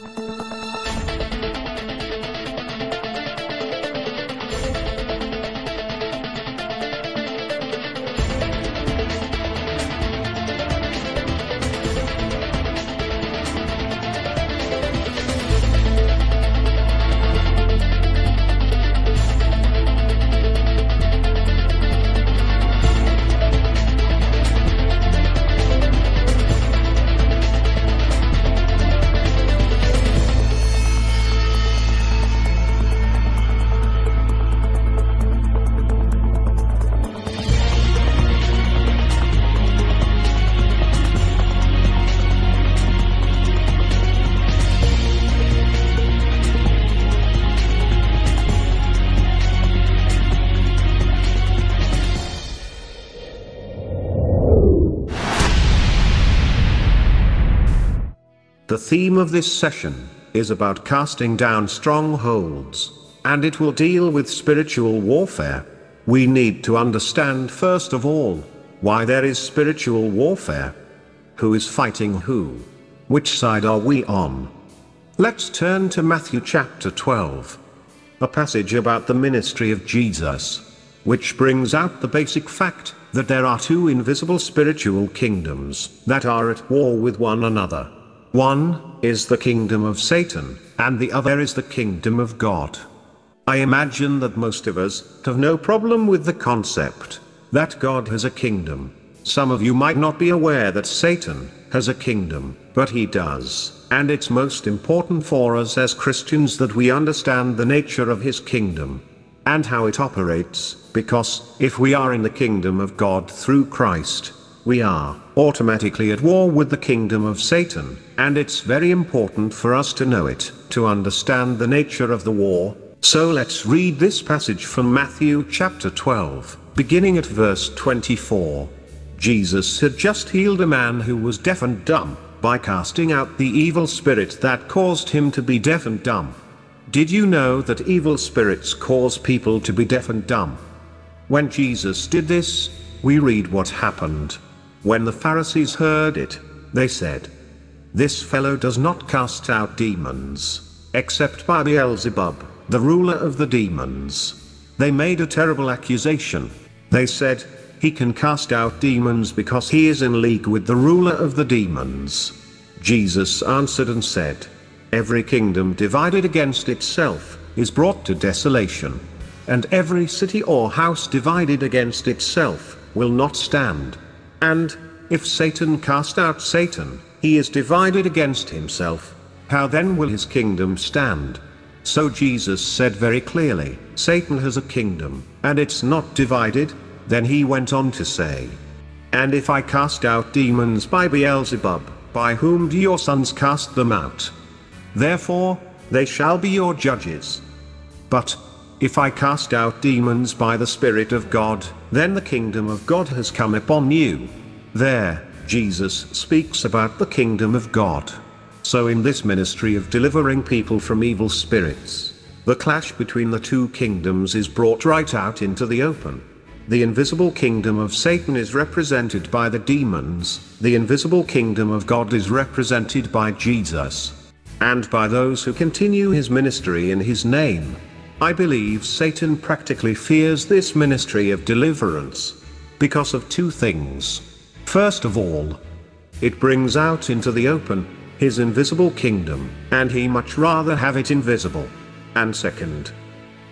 The theme of this session is about casting down strongholds, and it will deal with spiritual warfare. We need to understand first of all why there is spiritual warfare. Who is fighting who? Which side are we on? Let's turn to Matthew chapter 12, a passage about the ministry of Jesus, which brings out the basic fact that there are two invisible spiritual kingdoms that are at war with one another. One is the kingdom of Satan, and the other is the kingdom of God. I imagine that most of us have no problem with the concept that God has a kingdom. Some of you might not be aware that Satan has a kingdom, but he does, and it's most important for us as Christians that we understand the nature of his kingdom and how it operates, because if we are in the kingdom of God through Christ, we are automatically at war with the kingdom of Satan, and it's very important for us to know it, to understand the nature of the war. So let's read this passage from Matthew chapter 12, beginning at verse 24. Jesus had just healed a man who was deaf and dumb, by casting out the evil spirit that caused him to be deaf and dumb. Did you know that evil spirits cause people to be deaf and dumb? When Jesus did this, we read what happened. When the Pharisees heard it, they said, This fellow does not cast out demons, except by Beelzebub, the ruler of the demons. They made a terrible accusation. They said, He can cast out demons because he is in league with the ruler of the demons. Jesus answered and said, Every kingdom divided against itself is brought to desolation. And every city or house divided against itself will not stand. And, if Satan cast out Satan, he is divided against himself. How then will his kingdom stand? So Jesus said very clearly, Satan has a kingdom, and it's not divided. Then he went on to say, And if I cast out demons by Beelzebub, by whom do your sons cast them out? Therefore, they shall be your judges. But, if I cast out demons by the Spirit of God, then the kingdom of God has come upon you. There, Jesus speaks about the kingdom of God. So in this ministry of delivering people from evil spirits, the clash between the two kingdoms is brought right out into the open. The invisible kingdom of Satan is represented by the demons, the invisible kingdom of God is represented by Jesus, and by those who continue his ministry in his name. I believe Satan practically fears this ministry of deliverance. Because of two things. First of all, it brings out into the open his invisible kingdom, and he much rather have it invisible. And second,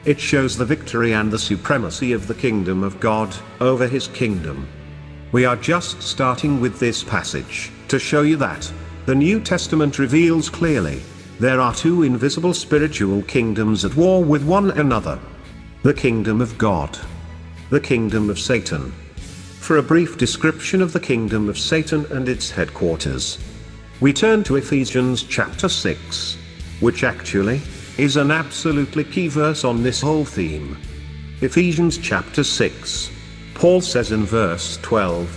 it shows the victory and the supremacy of the kingdom of God over his kingdom. We are just starting with this passage to show you that the New Testament reveals clearly there are two invisible spiritual kingdoms at war with one another. The kingdom of God. The kingdom of Satan. For a brief description of the kingdom of Satan and its headquarters, we turn to Ephesians chapter 6, which actually is an absolutely key verse on this whole theme. Ephesians chapter 6. Paul says in verse 12,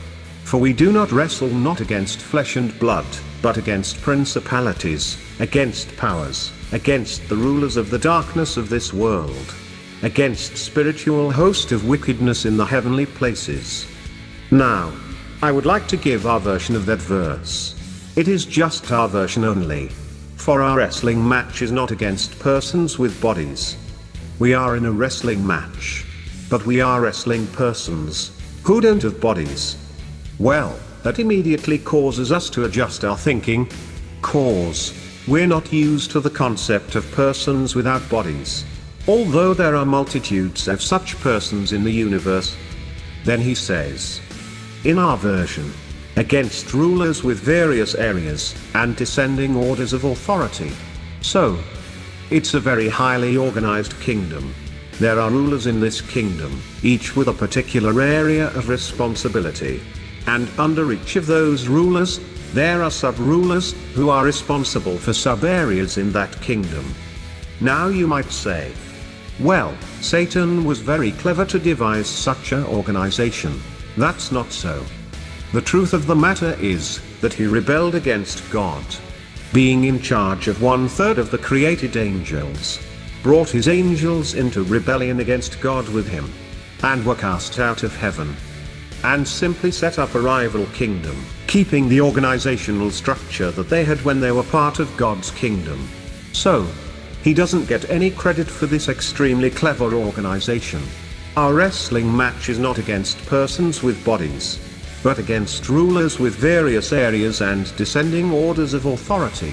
For we do not wrestle not against flesh and blood, but against principalities, against powers, against the rulers of the darkness of this world, against spiritual host of wickedness in the heavenly places. Now, I would like to give our version of that verse. It is just our version only. For our wrestling match is not against persons with bodies. We are in a wrestling match. But we are wrestling persons, who don't have bodies. Well, that immediately causes us to adjust our thinking. Cause, we're not used to the concept of persons without bodies. Although there are multitudes of such persons in the universe. Then he says, in our version, against rulers with various areas, and descending orders of authority. So, it's a very highly organized kingdom. There are rulers in this kingdom, each with a particular area of responsibility. And under each of those rulers, there are sub-rulers, who are responsible for sub-areas in that kingdom. Now you might say, well, Satan was very clever to devise such an organization. That's not so. The truth of the matter is, that he rebelled against God. Being in charge of one third of the created angels, brought his angels into rebellion against God with him, and were cast out of heaven. And simply set up a rival kingdom, keeping the organizational structure that they had when they were part of God's kingdom. So, he doesn't get any credit for this extremely clever organization. Our wrestling match is not against persons with bodies, but against rulers with various areas and descending orders of authority.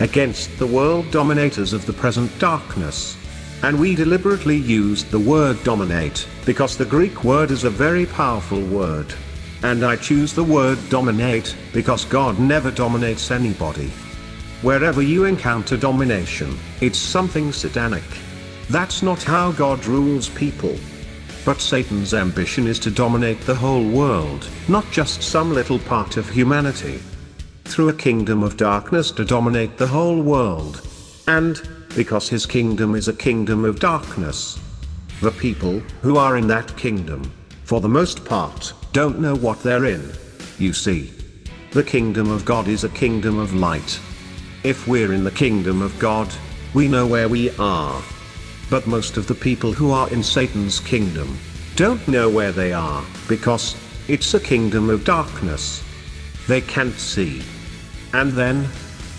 Against the world dominators of the present darkness. And we deliberately used the word dominate, because the Greek word is a very powerful word. And I choose the word dominate, because God never dominates anybody. Wherever you encounter domination, it's something satanic. That's not how God rules people. But Satan's ambition is to dominate the whole world, not just some little part of humanity. Through a kingdom of darkness to dominate the whole world. And, because his kingdom is a kingdom of darkness, the people who are in that kingdom, for the most part, don't know what they're in. You see. The kingdom of God is a kingdom of light. If we're in the kingdom of God, we know where we are. But most of the people who are in Satan's kingdom don't know where they are, because it's a kingdom of darkness. They can't see. And then,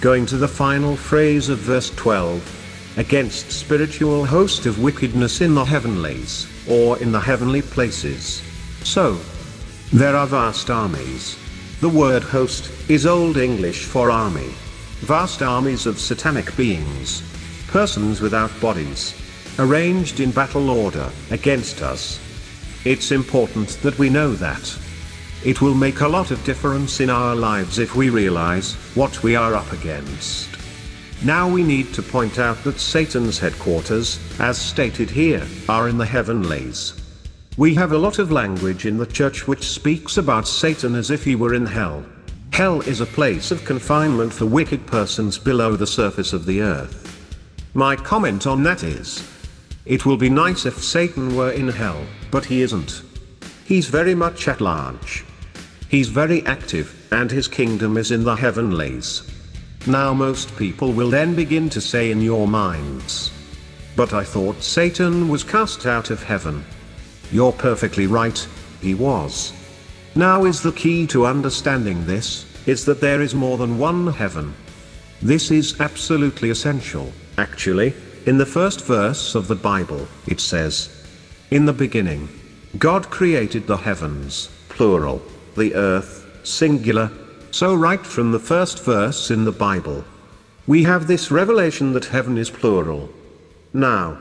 going to the final phrase of verse 12, against spiritual host of wickedness in the heavenlies, or in the heavenly places. So, there are vast armies. The word host is Old English for army. Vast armies of satanic beings. Persons without bodies arranged in battle order, against us. It's important that we know that. It will make a lot of difference in our lives if we realize what we are up against. Now we need to point out that Satan's headquarters, as stated here, are in the heavenlies. We have a lot of language in the church which speaks about Satan as if he were in hell. Hell is a place of confinement for wicked persons below the surface of the earth. My comment on that is, it will be nice if Satan were in hell, but he isn't. He's very much at large. He's very active, and his kingdom is in the heavenlies. Now most people will then begin to say in your minds. But I thought Satan was cast out of heaven. You're perfectly right, he was. Now is the key to understanding this, is that there is more than one heaven. This is absolutely essential, actually, in the first verse of the Bible, it says, In the beginning, God created the heavens, plural, the earth, singular. So right from the first verse in the Bible, we have this revelation that heaven is plural. Now,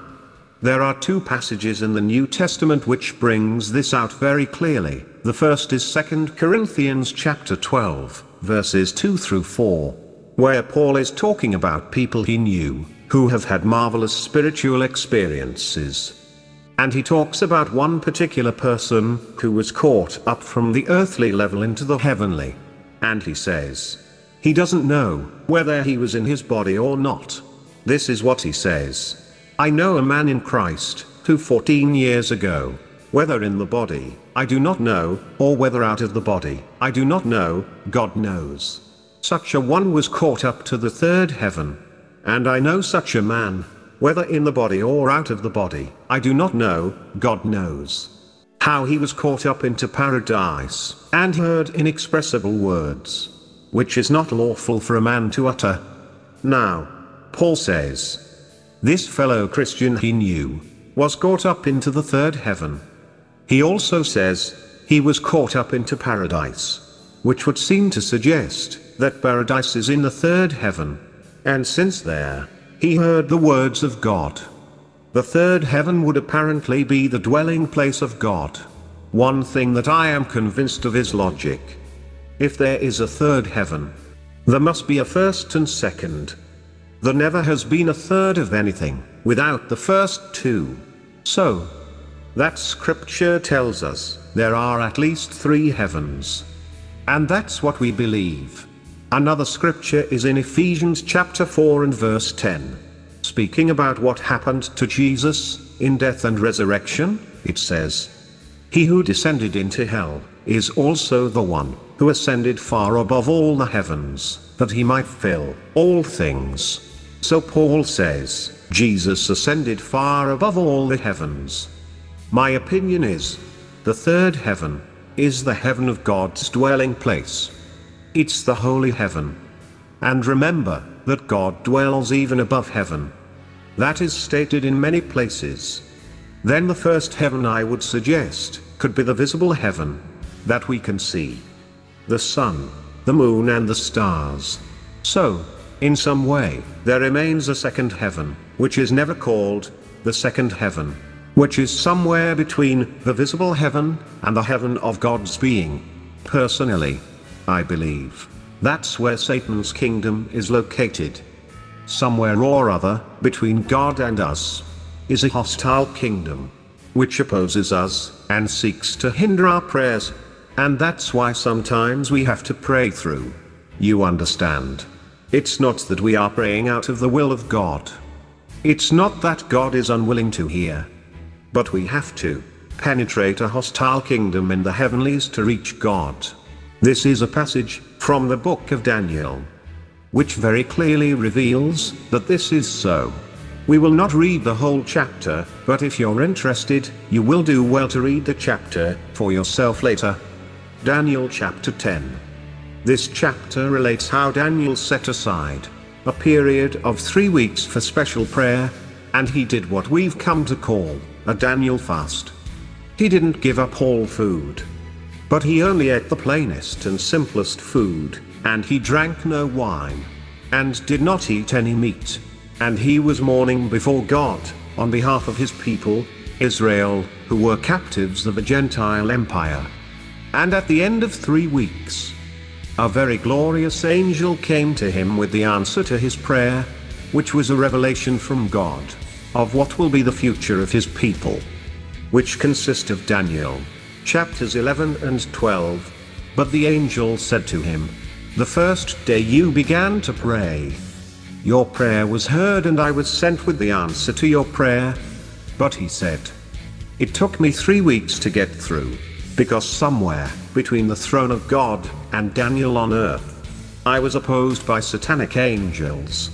there are two passages in the New Testament which brings this out very clearly. The first is 2 Corinthians chapter 12, verses 2 through 4, where Paul is talking about people he knew who have had marvelous spiritual experiences. And he talks about one particular person who was caught up from the earthly level into the heavenly. And he says, he doesn't know whether he was in his body or not. This is what he says. I know a man in Christ, who 14 years ago, whether in the body, I do not know, or whether out of the body, I do not know, God knows. Such a one was caught up to the third heaven, and I know such a man, whether in the body or out of the body, I do not know, God knows. How he was caught up into paradise, and heard inexpressible words, which is not lawful for a man to utter. Now, Paul says, this fellow Christian he knew, was caught up into the third heaven. He also says, he was caught up into paradise. Which would seem to suggest, that paradise is in the third heaven. And since there, he heard the words of God. The third heaven would apparently be the dwelling place of God. One thing that I am convinced of is logic. If there is a third heaven, there must be a first and second. There never has been a third of anything, without the first two. So, that scripture tells us, there are at least three heavens. And that's what we believe. Another scripture is in Ephesians chapter 4 and verse 10. Speaking about what happened to Jesus, in death and resurrection, it says, He who descended into hell, is also the one, who ascended far above all the heavens, that he might fill all things. So Paul says, Jesus ascended far above all the heavens. My opinion is, the third heaven, is the heaven of God's dwelling place. It's the holy heaven. And remember, that God dwells even above heaven. That is stated in many places. Then the first heaven I would suggest, could be the visible heaven, that we can see. The sun, the moon and the stars. So, in some way, there remains a second heaven, which is never called, the second heaven, which is somewhere between the visible heaven and the heaven of God's being. Personally, I believe that's where Satan's kingdom is located. Somewhere or other, between God and us, is a hostile kingdom, which opposes us and seeks to hinder our prayers. And that's why sometimes we have to pray through. You understand? It's not that we are praying out of the will of God. It's not that God is unwilling to hear. But we have to penetrate a hostile kingdom in the heavenlies to reach God. This is a passage from the book of Daniel, which very clearly reveals that this is so. We will not read the whole chapter, but if you're interested, you will do well to read the chapter for yourself later. Daniel chapter 10. This chapter relates how Daniel set aside a period of three weeks for special prayer, and he did what we've come to call a Daniel fast. He didn't give up all food. But he only ate the plainest and simplest food, and he drank no wine, and did not eat any meat. And he was mourning before God, on behalf of his people, Israel, who were captives of a Gentile empire. And at the end of three weeks, a very glorious angel came to him with the answer to his prayer, which was a revelation from God, of what will be the future of his people. Which consist of Daniel, chapters 11 and 12. But the angel said to him, The first day you began to pray, your prayer was heard and I was sent with the answer to your prayer. But he said, It took me three weeks to get through, because somewhere, between the throne of God and Daniel on earth. I was opposed by satanic angels.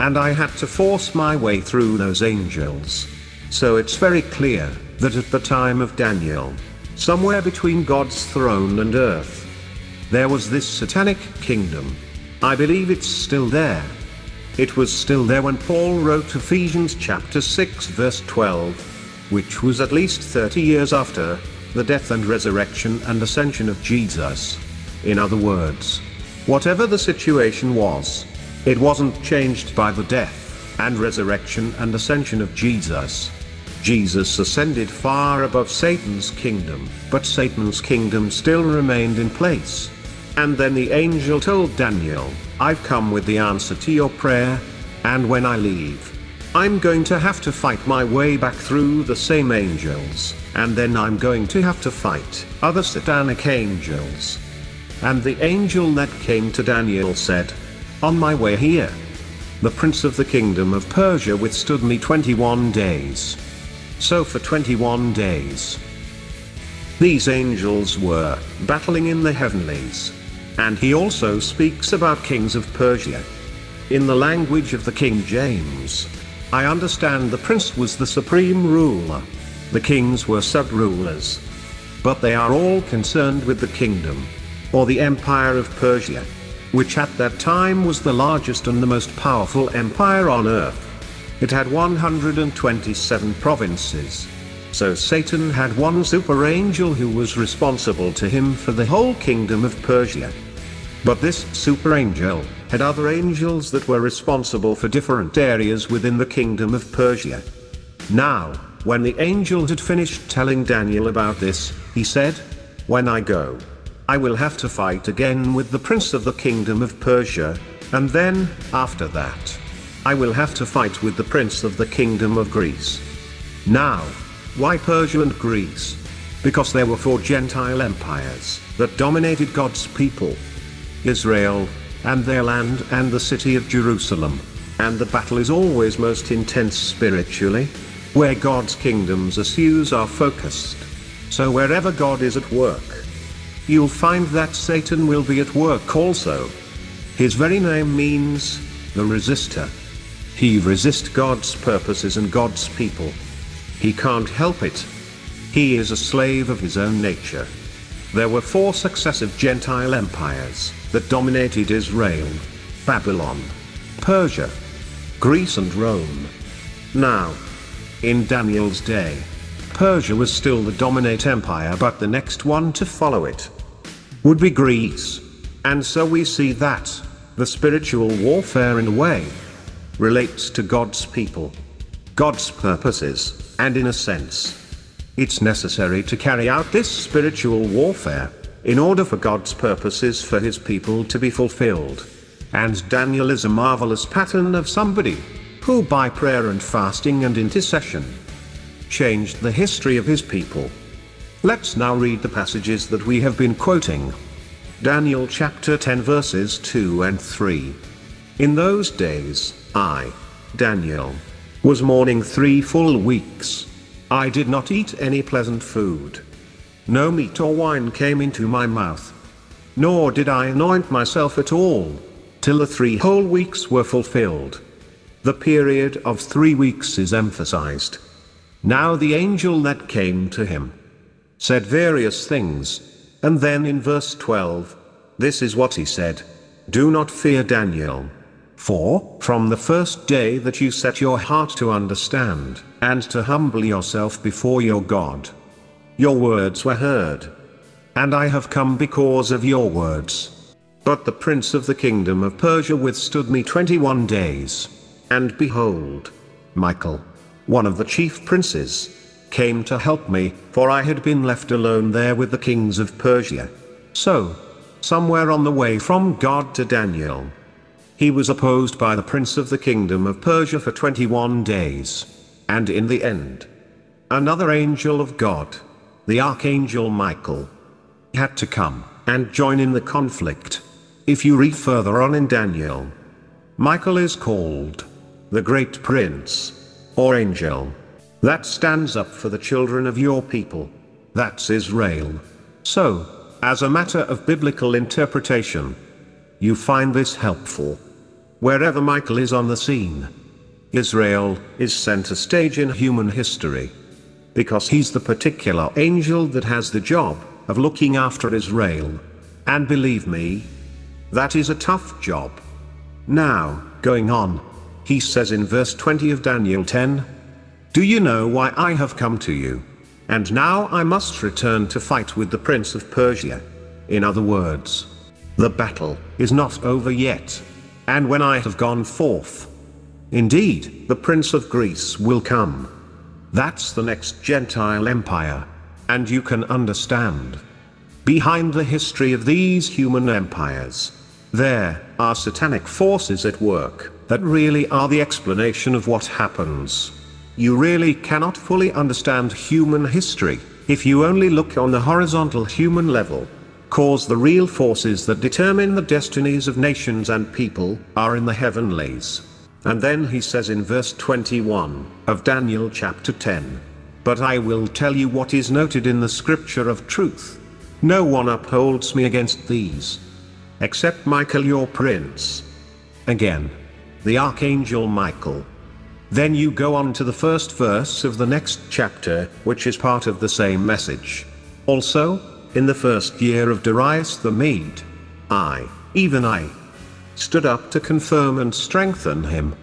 And I had to force my way through those angels. So it's very clear that at the time of Daniel, somewhere between God's throne and earth, there was this satanic kingdom. I believe it's still there. It was still there when Paul wrote Ephesians chapter 6 verse 12, which was at least 30 years after the death and resurrection and ascension of Jesus. In other words, whatever the situation was, it wasn't changed by the death and resurrection and ascension of Jesus. Jesus ascended far above Satan's kingdom, but Satan's kingdom still remained in place. And then the angel told Daniel, I've come with the answer to your prayer, and when I leave, I'm going to have to fight my way back through the same angels, and then I'm going to have to fight other satanic angels. And the angel that came to Daniel said, On my way here, the prince of the kingdom of Persia withstood me 21 days. So for 21 days, these angels were battling in the heavenlies. And he also speaks about kings of Persia. In the language of the King James, I understand the prince was the supreme ruler. The kings were sub-rulers. But they are all concerned with the kingdom. Or the empire of Persia. which at that time was the largest and the most powerful empire on earth. It had 127 provinces. So Satan had one super angel who was responsible to him for the whole kingdom of Persia. But this super angel had other angels that were responsible for different areas within the kingdom of Persia. Now, when the angel had finished telling Daniel about this, he said, When I go, I will have to fight again with the prince of the kingdom of Persia, and then, after that, I will have to fight with the prince of the kingdom of Greece. Now, why Persia and Greece? Because there were four Gentile empires that dominated God's people Israel, and their land and the city of Jerusalem. And the battle is always most intense spiritually, where God's kingdom's issues are focused. So wherever God is at work, you'll find that Satan will be at work also. His very name means, the resistor. He resists God's purposes and God's people. He can't help it. He is a slave of his own nature. There were four successive Gentile empires that dominated Israel, Babylon, Persia, Greece and Rome. Now, in Daniel's day, Persia was still the dominant empire but the next one to follow it would be Greece. And so we see that, the spiritual warfare in a way, relates to God's people, God's purposes, and in a sense, it's necessary to carry out this spiritual warfare, in order for God's purposes for his people to be fulfilled. And Daniel is a marvelous pattern of somebody, who by prayer and fasting and intercession, changed the history of his people. Let's now read the passages that we have been quoting. Daniel chapter 10 verses 2 and 3. In those days, I, Daniel, was mourning three full weeks. I did not eat any pleasant food. No meat or wine came into my mouth. Nor did I anoint myself at all, till the three whole weeks were fulfilled. The period of three weeks is emphasized. Now the angel that came to him said various things, and then in verse 12, this is what he said Do not fear Daniel. For, from the first day that you set your heart to understand, and to humble yourself before your God, your words were heard. And I have come because of your words. But the prince of the kingdom of Persia withstood me twenty-one days. And behold, Michael, one of the chief princes, came to help me, for I had been left alone there with the kings of Persia. So, somewhere on the way from God to Daniel, he was opposed by the prince of the kingdom of Persia for 21 days. And in the end, another angel of God, the archangel Michael, had to come and join in the conflict. If you read further on in Daniel, Michael is called the great prince, or angel, that stands up for the children of your people. That's Israel. So, as a matter of biblical interpretation, you find this helpful. Wherever Michael is on the scene, Israel is center stage in human history. Because he's the particular angel that has the job of looking after Israel. And believe me, that is a tough job. Now, going on, he says in verse 20 of Daniel 10, Do you know why I have come to you? And now I must return to fight with the prince of Persia. In other words, the battle is not over yet. And when I have gone forth, indeed, the Prince of Greece will come. That's the next Gentile empire. And you can understand. Behind the history of these human empires, there are satanic forces at work that really are the explanation of what happens. You really cannot fully understand human history if you only look on the horizontal human level cause the real forces that determine the destinies of nations and people, are in the heavenlies. And then he says in verse 21 of Daniel chapter 10, But I will tell you what is noted in the scripture of truth. No one upholds me against these. Except Michael your prince. Again. The archangel Michael. Then you go on to the first verse of the next chapter, which is part of the same message. Also, in the first year of Darius the Mede. I, even I, stood up to confirm and strengthen him.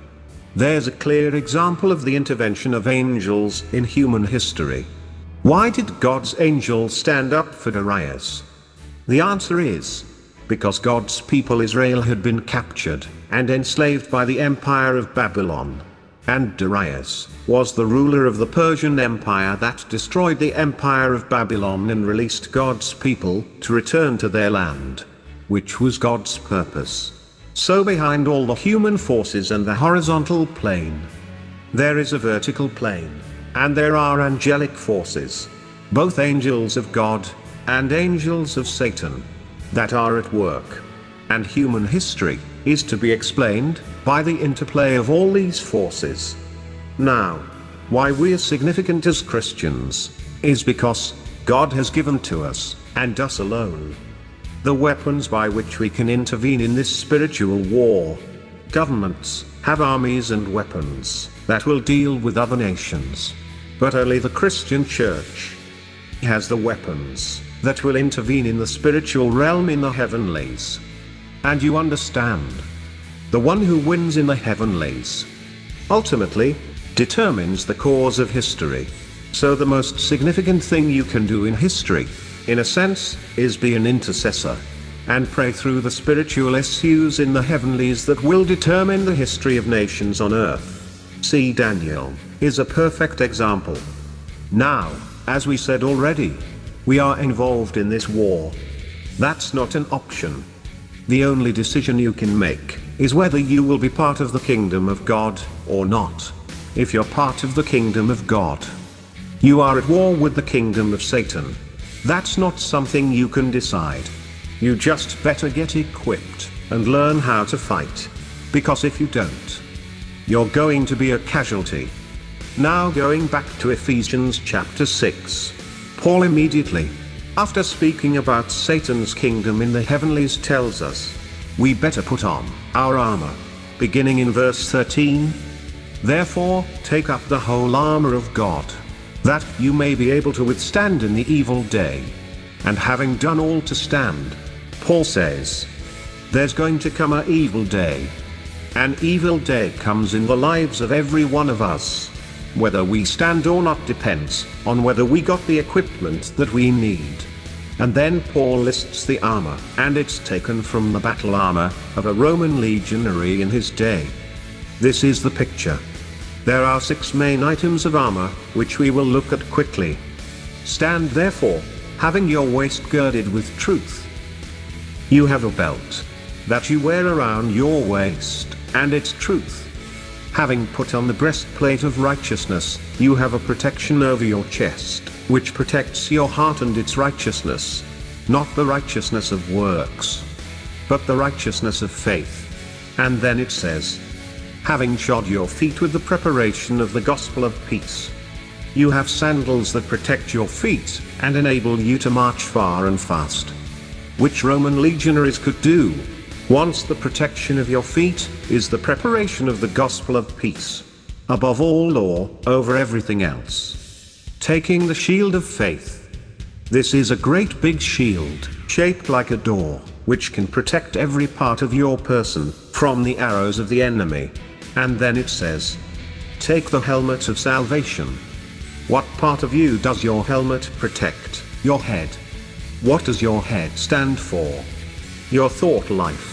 There's a clear example of the intervention of angels in human history. Why did God's angels stand up for Darius? The answer is, because God's people Israel had been captured and enslaved by the empire of Babylon. And Darius was the ruler of the Persian Empire that destroyed the empire of Babylon and released God's people to return to their land, which was God's purpose. So behind all the human forces and the horizontal plane, there is a vertical plane, and there are angelic forces, both angels of God and angels of Satan, that are at work. And human history is to be explained by the interplay of all these forces. Now, why we are significant as Christians is because God has given to us, and us alone, the weapons by which we can intervene in this spiritual war. Governments have armies and weapons that will deal with other nations. But only the Christian church has the weapons that will intervene in the spiritual realm in the heavenlies. And you understand. The one who wins in the heavenlies ultimately determines the course of history. So the most significant thing you can do in history in a sense, is be an intercessor. And pray through the spiritual issues in the heavenlies that will determine the history of nations on earth. See Daniel, is a perfect example. Now, as we said already, we are involved in this war. That's not an option. The only decision you can make is whether you will be part of the kingdom of God or not. If you're part of the kingdom of God, you are at war with the kingdom of Satan. That's not something you can decide. You just better get equipped and learn how to fight. Because if you don't, you're going to be a casualty. Now going back to Ephesians chapter 6. Paul immediately, after speaking about Satan's kingdom in the heavenlies tells us, we better put on our armor. Beginning in verse 13. Therefore, take up the whole armor of God that you may be able to withstand in the evil day. And having done all to stand, Paul says, there's going to come a evil day. An evil day comes in the lives of every one of us. Whether we stand or not depends on whether we got the equipment that we need. And then Paul lists the armor, and it's taken from the battle armor of a Roman legionary in his day. This is the picture. There are six main items of armor, which we will look at quickly. Stand therefore, having your waist girded with truth. You have a belt that you wear around your waist, and it's truth. Having put on the breastplate of righteousness, you have a protection over your chest, which protects your heart and its righteousness. Not the righteousness of works, but the righteousness of faith. And then it says, having shod your feet with the preparation of the gospel of peace. You have sandals that protect your feet, and enable you to march far and fast. Which Roman legionaries could do. Once the protection of your feet, is the preparation of the gospel of peace. Above all law, over everything else. Taking the shield of faith. This is a great big shield, shaped like a door, which can protect every part of your person, from the arrows of the enemy. And then it says, Take the helmet of salvation. What part of you does your helmet protect? Your head. What does your head stand for? Your thought life.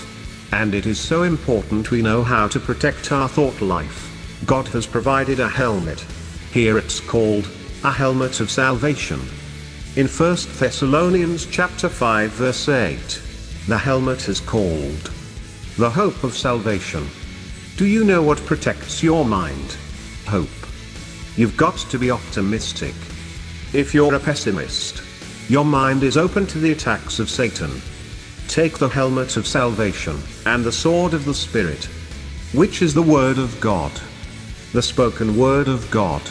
And it is so important we know how to protect our thought life. God has provided a helmet. Here it's called, a helmet of salvation. In 1 Thessalonians chapter 5 verse 8, the helmet is called, the hope of salvation. Do you know what protects your mind? Hope. You've got to be optimistic. If you're a pessimist, your mind is open to the attacks of Satan. Take the helmet of salvation, and the sword of the Spirit, which is the Word of God. The spoken Word of God.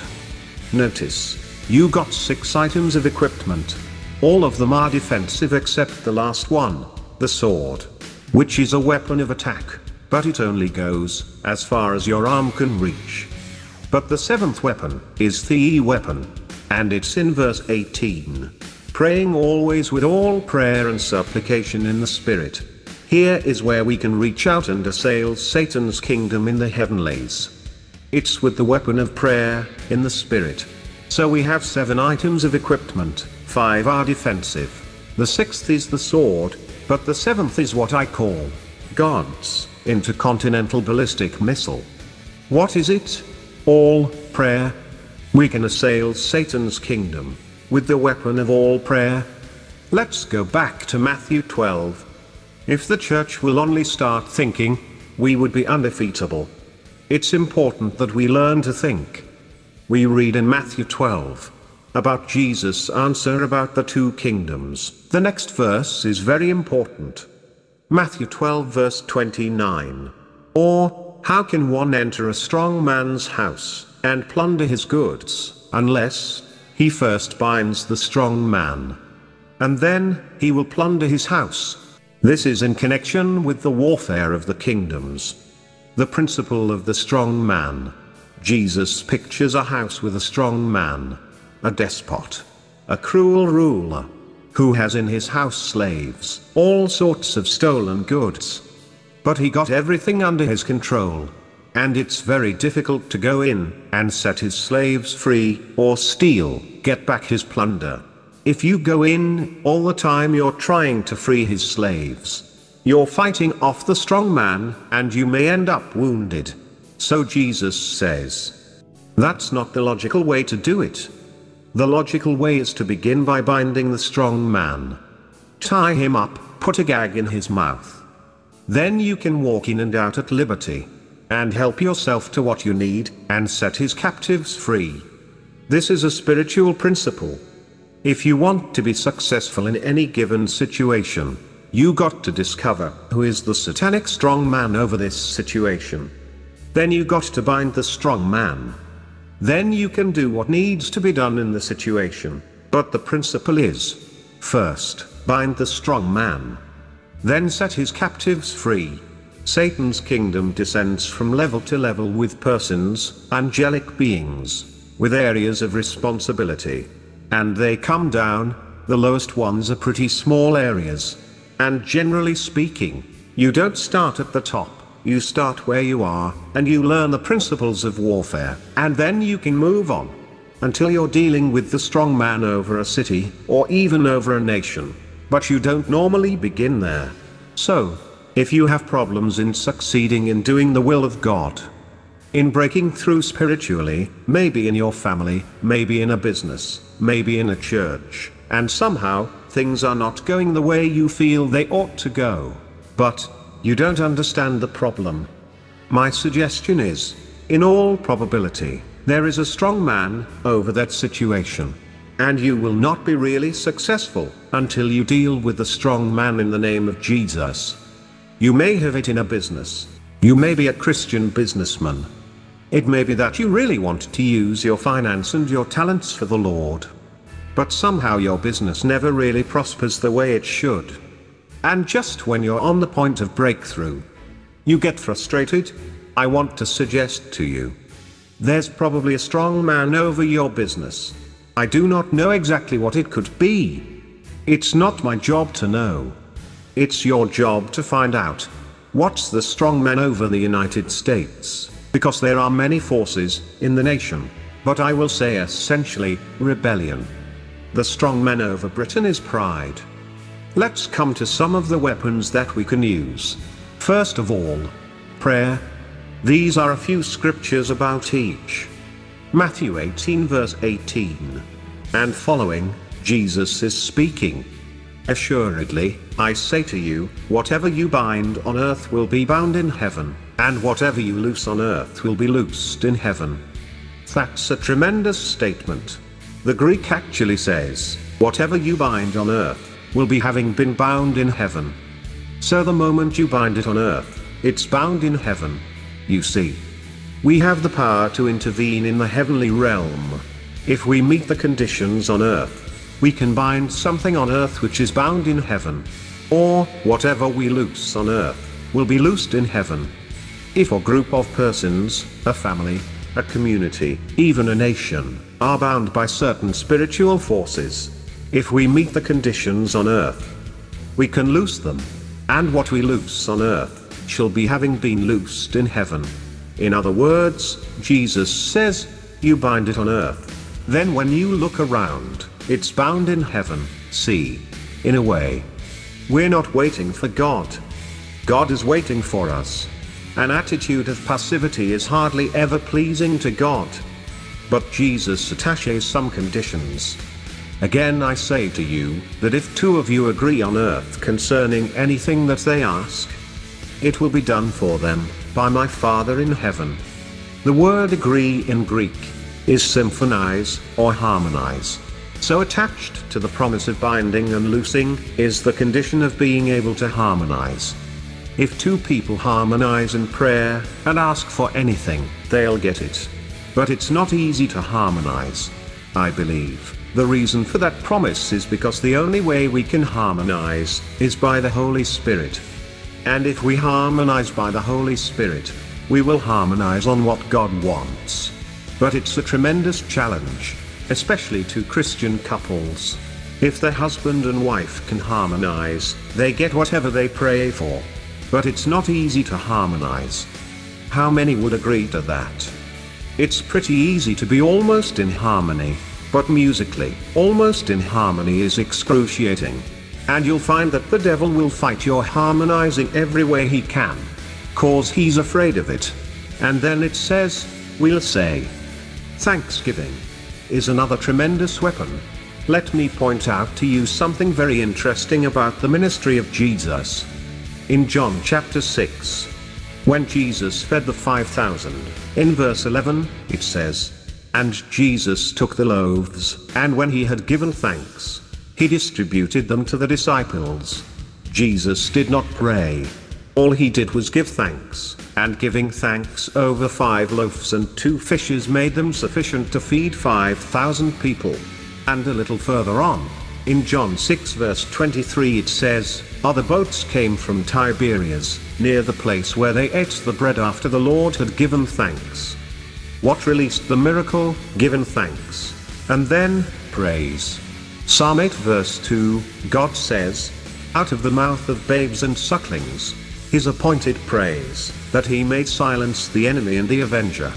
Notice, you got six items of equipment. All of them are defensive except the last one, the sword, which is a weapon of attack but it only goes as far as your arm can reach. But the seventh weapon is the weapon, and it's in verse 18. Praying always with all prayer and supplication in the Spirit. Here is where we can reach out and assail Satan's kingdom in the heavenlies. It's with the weapon of prayer, in the spirit. So we have seven items of equipment, five are defensive. The sixth is the sword, but the seventh is what I call God's intercontinental ballistic missile. What is it? All prayer. We can assail Satan's kingdom with the weapon of all prayer. Let's go back to Matthew 12. If the church will only start thinking, we would be undefeatable. It's important that we learn to think. We read in Matthew 12 about Jesus' answer about the two kingdoms. The next verse is very important. Matthew 12 verse 29. Or, how can one enter a strong man's house, and plunder his goods, unless he first binds the strong man? And then, he will plunder his house. This is in connection with the warfare of the kingdoms. The principle of the strong man. Jesus pictures a house with a strong man, a despot, a cruel ruler, who has in his house slaves, all sorts of stolen goods. But he got everything under his control. And it's very difficult to go in and set his slaves free, or steal, get back his plunder. If you go in all the time you're trying to free his slaves. You're fighting off the strong man, and you may end up wounded. So Jesus says. That's not the logical way to do it. The logical way is to begin by binding the strong man. Tie him up, put a gag in his mouth. Then you can walk in and out at liberty. And help yourself to what you need, and set his captives free. This is a spiritual principle. If you want to be successful in any given situation, you got to discover who is the satanic strong man over this situation. Then you got to bind the strong man. Then you can do what needs to be done in the situation. But the principle is first, bind the strong man. Then set his captives free. Satan's kingdom descends from level to level with persons, angelic beings, with areas of responsibility. And they come down, the lowest ones are pretty small areas. And generally speaking, you don't start at the top. You start where you are, and you learn the principles of warfare, and then you can move on. Until you're dealing with the strong man over a city, or even over a nation. But you don't normally begin there. So, if you have problems in succeeding in doing the will of God, in breaking through spiritually, maybe in your family, maybe in a business, maybe in a church, and somehow, things are not going the way you feel they ought to go. But, you don't understand the problem. My suggestion is, in all probability, there is a strong man over that situation. And you will not be really successful until you deal with the strong man in the name of Jesus. You may have it in a business. You may be a Christian businessman. It may be that you really want to use your finance and your talents for the Lord. But somehow your business never really prospers the way it should. And just when you're on the point of breakthrough, you get frustrated. I want to suggest to you. There's probably a strong man over your business. I do not know exactly what it could be. It's not my job to know. It's your job to find out. What's the strong man over the United States? Because there are many forces in the nation. But I will say essentially, rebellion. The strong man over Britain is pride. Let's come to some of the weapons that we can use. First of all, prayer. These are a few scriptures about each. Matthew 18 verse 18. And following, Jesus is speaking. Assuredly, I say to you, whatever you bind on earth will be bound in heaven, and whatever you loose on earth will be loosed in heaven. That's a tremendous statement. The Greek actually says, whatever you bind on earth will be having been bound in heaven. So the moment you bind it on earth, it's bound in heaven. You see. We have the power to intervene in the heavenly realm. If we meet the conditions on earth, we can bind something on earth which is bound in heaven. Or, whatever we loose on earth, will be loosed in heaven. If a group of persons, a family, a community, even a nation, are bound by certain spiritual forces, if we meet the conditions on earth, we can loose them. And what we loose on earth shall be having been loosed in heaven. In other words, Jesus says, You bind it on earth. Then when you look around, it's bound in heaven, see. In a way. We're not waiting for God. God is waiting for us. An attitude of passivity is hardly ever pleasing to God. But Jesus attaches some conditions. Again I say to you, that if two of you agree on earth concerning anything that they ask, it will be done for them, by my Father in heaven. The word agree in Greek, is symphonize, or harmonize. So attached to the promise of binding and loosing, is the condition of being able to harmonize. If two people harmonize in prayer, and ask for anything, they'll get it. But it's not easy to harmonize. I believe. The reason for that promise is because the only way we can harmonize is by the Holy Spirit. And if we harmonize by the Holy Spirit, we will harmonize on what God wants. But it's a tremendous challenge, especially to Christian couples. If the husband and wife can harmonize, they get whatever they pray for. But it's not easy to harmonize. How many would agree to that? It's pretty easy to be almost in harmony. But musically, almost in harmony is excruciating. And you'll find that the devil will fight your harmonizing every way he can. Cause he's afraid of it. And then it says, we'll say. Thanksgiving is another tremendous weapon. Let me point out to you something very interesting about the ministry of Jesus. In John chapter 6, when Jesus fed the 5,000, in verse 11, it says, and Jesus took the loaves, and when he had given thanks, he distributed them to the disciples. Jesus did not pray. All he did was give thanks, and giving thanks over five loaves and two fishes made them sufficient to feed 5,000 people. And a little further on, in John 6 verse 23 it says, Other boats came from Tiberias, near the place where they ate the bread after the Lord had given thanks. What released the miracle? Given thanks. And then, praise. Psalm 8 verse 2, God says, Out of the mouth of babes and sucklings, his appointed praise, that he may silence the enemy and the avenger.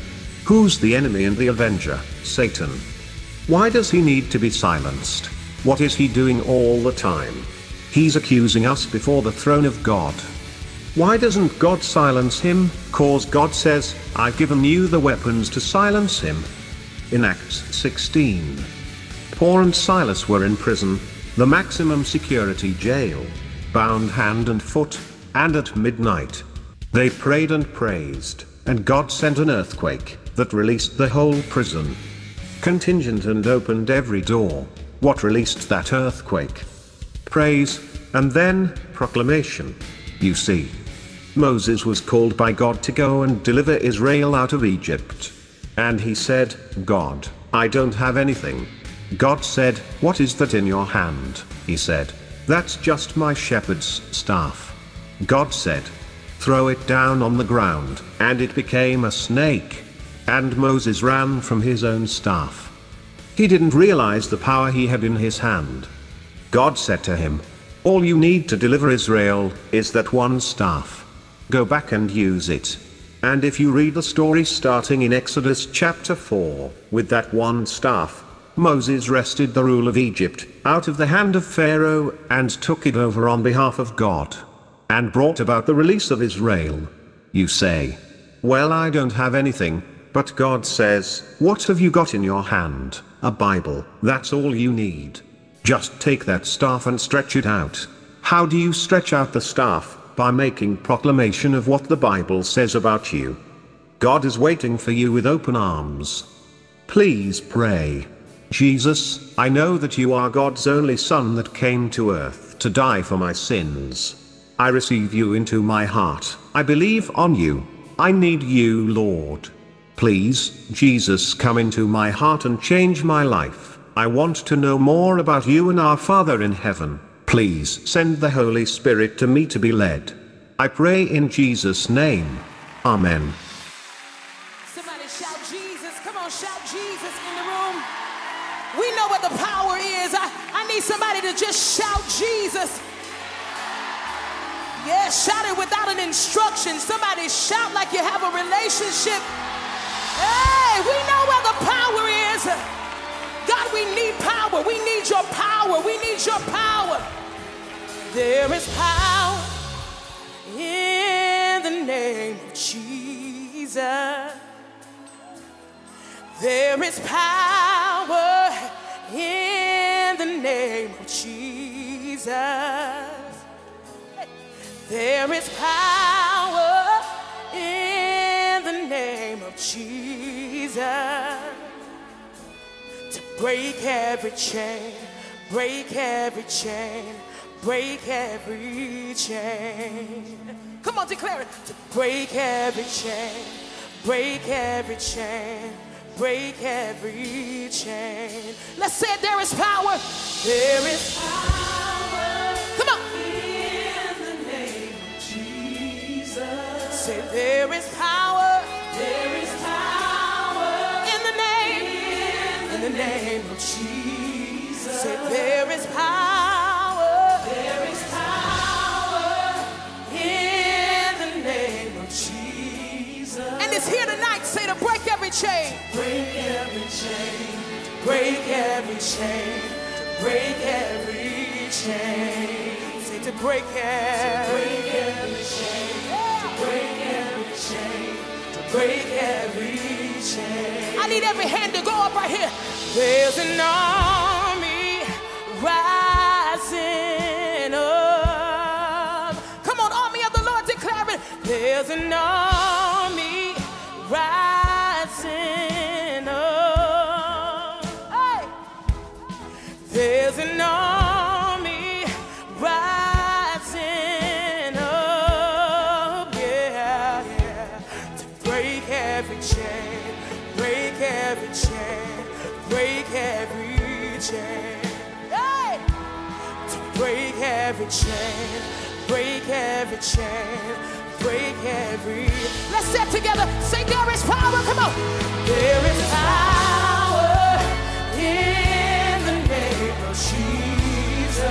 Who's the enemy and the avenger? Satan. Why does he need to be silenced? What is he doing all the time? He's accusing us before the throne of God. Why doesn't God silence him? Cause God says, I've given you the weapons to silence him. In Acts 16. Paul and Silas were in prison, the maximum security jail, bound hand and foot, and at midnight. They prayed and praised, and God sent an earthquake that released the whole prison. Contingent and opened every door. What released that earthquake? Praise, and then proclamation. You see. Moses was called by God to go and deliver Israel out of Egypt. And he said, God, I don't have anything. God said, What is that in your hand? He said, That's just my shepherd's staff. God said, Throw it down on the ground, and it became a snake. And Moses ran from his own staff. He didn't realize the power he had in his hand. God said to him, All you need to deliver Israel is that one staff go back and use it. And if you read the story starting in Exodus chapter 4, with that one staff, Moses wrested the rule of Egypt out of the hand of Pharaoh and took it over on behalf of God, and brought about the release of Israel. You say, Well, I don't have anything, but God says, What have you got in your hand? A Bible, that's all you need. Just take that staff and stretch it out. How do you stretch out the staff? by making proclamation of what the Bible says about you. God is waiting for you with open arms. Please pray. Jesus, I know that you are God's only Son that came to earth to die for my sins. I receive you into my heart. I believe on you. I need you, Lord. Please, Jesus, come into my heart and change my life. I want to know more about you and our Father in heaven. Please send the Holy Spirit to me to be led. I pray in Jesus' name. Amen. Somebody shout Jesus. Come on, shout Jesus in the room. We know what the power is. I, I need somebody to just shout Jesus. Yeah, shout it without an instruction. Somebody shout like you have a relationship. Hey, we know where the power is. God, we need power. We need your power. We need your power. There is power in the name of Jesus. There is power in the name of Jesus. There is power in the name of Jesus to break every chain, break every chain, break every chain. Come on, declare it. To break every chain, break every chain, break every chain. Let's say there is power. There is power. Say to break every chain. break every chain, break every chain, break every chain, Say to break every. break every chain, break every chain, break every chain. I need every hand to go up right here. There's an army rising up. Come on, army of the Lord, declare it. There's an army rising up. Hey! There's an army rising up, yeah, yeah, to break every chain, break every chain, break every chain, every chain, break every chain, break every. Let's step together. Say, there is power. Come on. There is power in the name of Jesus.